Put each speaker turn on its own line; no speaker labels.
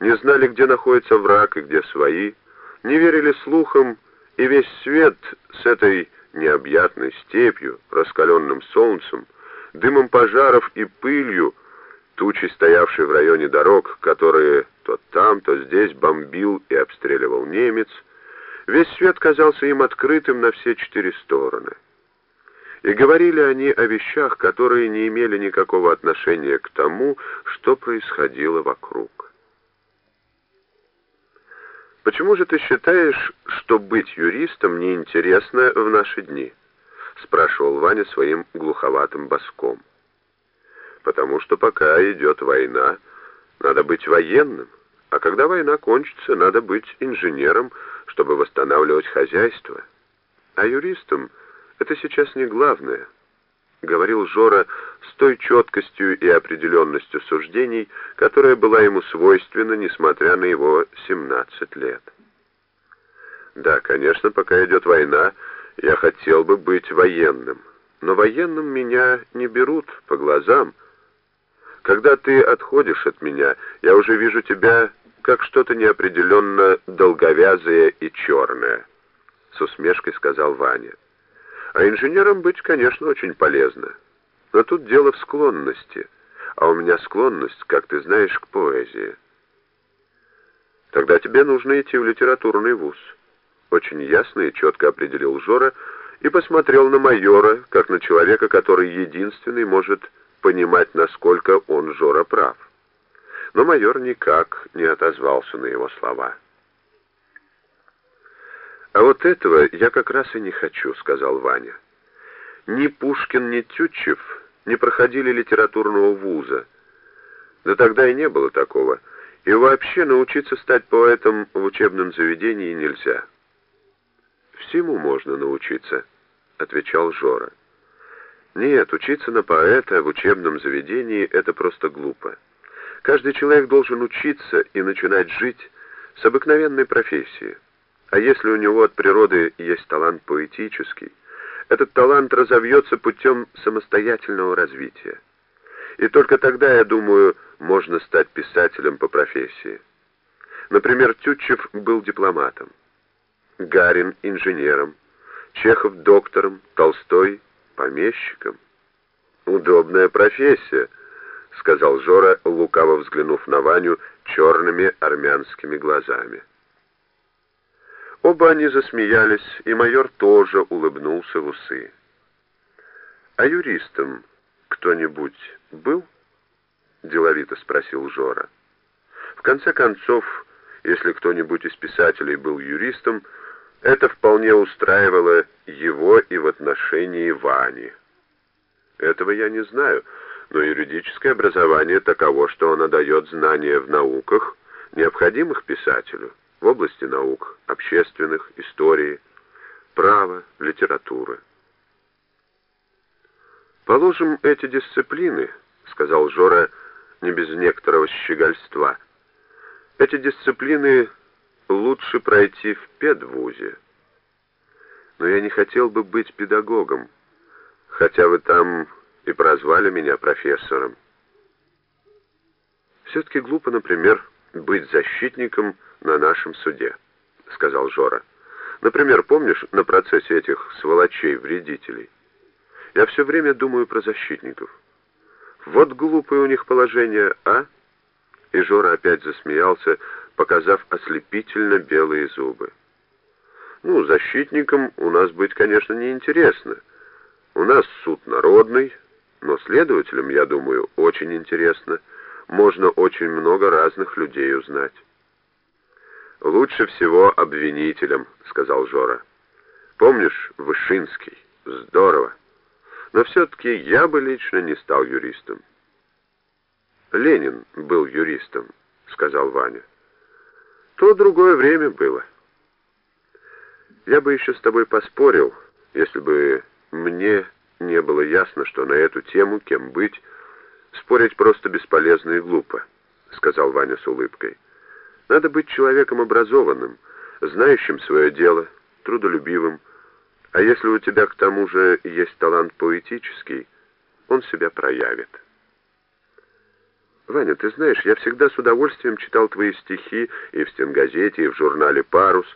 не знали, где находится враг и где свои, не верили слухам, и весь свет с этой необъятной степью, раскаленным солнцем, дымом пожаров и пылью, тучей стоявшей в районе дорог, которые то там, то здесь бомбил и обстреливал немец, весь свет казался им открытым на все четыре стороны. И говорили они о вещах, которые не имели никакого отношения к тому, что происходило вокруг. «Почему же ты считаешь, что быть юристом неинтересно в наши дни?» — спрашивал Ваня своим глуховатым боском. «Потому что пока идет война, надо быть военным, а когда война кончится, надо быть инженером, чтобы восстанавливать хозяйство. А юристом это сейчас не главное» говорил Жора с той четкостью и определенностью суждений, которая была ему свойственна, несмотря на его 17 лет. Да, конечно, пока идет война, я хотел бы быть военным, но военным меня не берут по глазам. Когда ты отходишь от меня, я уже вижу тебя как что-то неопределенно долговязое и черное, — с усмешкой сказал Ваня. А инженером быть, конечно, очень полезно. Но тут дело в склонности. А у меня склонность, как ты знаешь, к поэзии. Тогда тебе нужно идти в литературный вуз. Очень ясно и четко определил Жора и посмотрел на майора, как на человека, который единственный может понимать, насколько он, Жора, прав. Но майор никак не отозвался на его слова. «А вот этого я как раз и не хочу», — сказал Ваня. «Ни Пушкин, ни Тютчев не проходили литературного вуза. Да тогда и не было такого. И вообще научиться стать поэтом в учебном заведении нельзя». «Всему можно научиться», — отвечал Жора. «Нет, учиться на поэта в учебном заведении — это просто глупо. Каждый человек должен учиться и начинать жить с обыкновенной профессии». А если у него от природы есть талант поэтический, этот талант разовьется путем самостоятельного развития. И только тогда, я думаю, можно стать писателем по профессии. Например, Тютчев был дипломатом, Гарин — инженером, Чехов — доктором, Толстой — помещиком. «Удобная профессия», — сказал Жора, лукаво взглянув на Ваню черными армянскими глазами. Оба они засмеялись, и майор тоже улыбнулся в усы. «А юристом кто-нибудь был?» — деловито спросил Жора. В конце концов, если кто-нибудь из писателей был юристом, это вполне устраивало его и в отношении Вани. Этого я не знаю, но юридическое образование таково, что оно дает знания в науках, необходимых писателю в области наук, общественных, истории, права, литературы. «Положим эти дисциплины», — сказал Жора не без некоторого щегольства. «Эти дисциплины лучше пройти в педвузе. Но я не хотел бы быть педагогом, хотя вы там и прозвали меня профессором. Все-таки глупо, например, быть защитником на нашем суде», — сказал Жора. «Например, помнишь на процессе этих сволочей-вредителей? Я все время думаю про защитников. Вот глупое у них положение, а?» И Жора опять засмеялся, показав ослепительно белые зубы. «Ну, защитником у нас быть, конечно, неинтересно. У нас суд народный, но следователям, я думаю, очень интересно. Можно очень много разных людей узнать». «Лучше всего обвинителем», — сказал Жора. «Помнишь, Вышинский? Здорово. Но все-таки я бы лично не стал юристом». «Ленин был юристом», — сказал Ваня. «То другое время было». «Я бы еще с тобой поспорил, если бы мне не было ясно, что на эту тему, кем быть, спорить просто бесполезно и глупо», — сказал Ваня с улыбкой. Надо быть человеком образованным, знающим свое дело, трудолюбивым. А если у тебя к тому же есть талант поэтический, он себя проявит. Ваня, ты знаешь, я всегда с удовольствием читал твои стихи и в стенгазете, и в журнале «Парус»,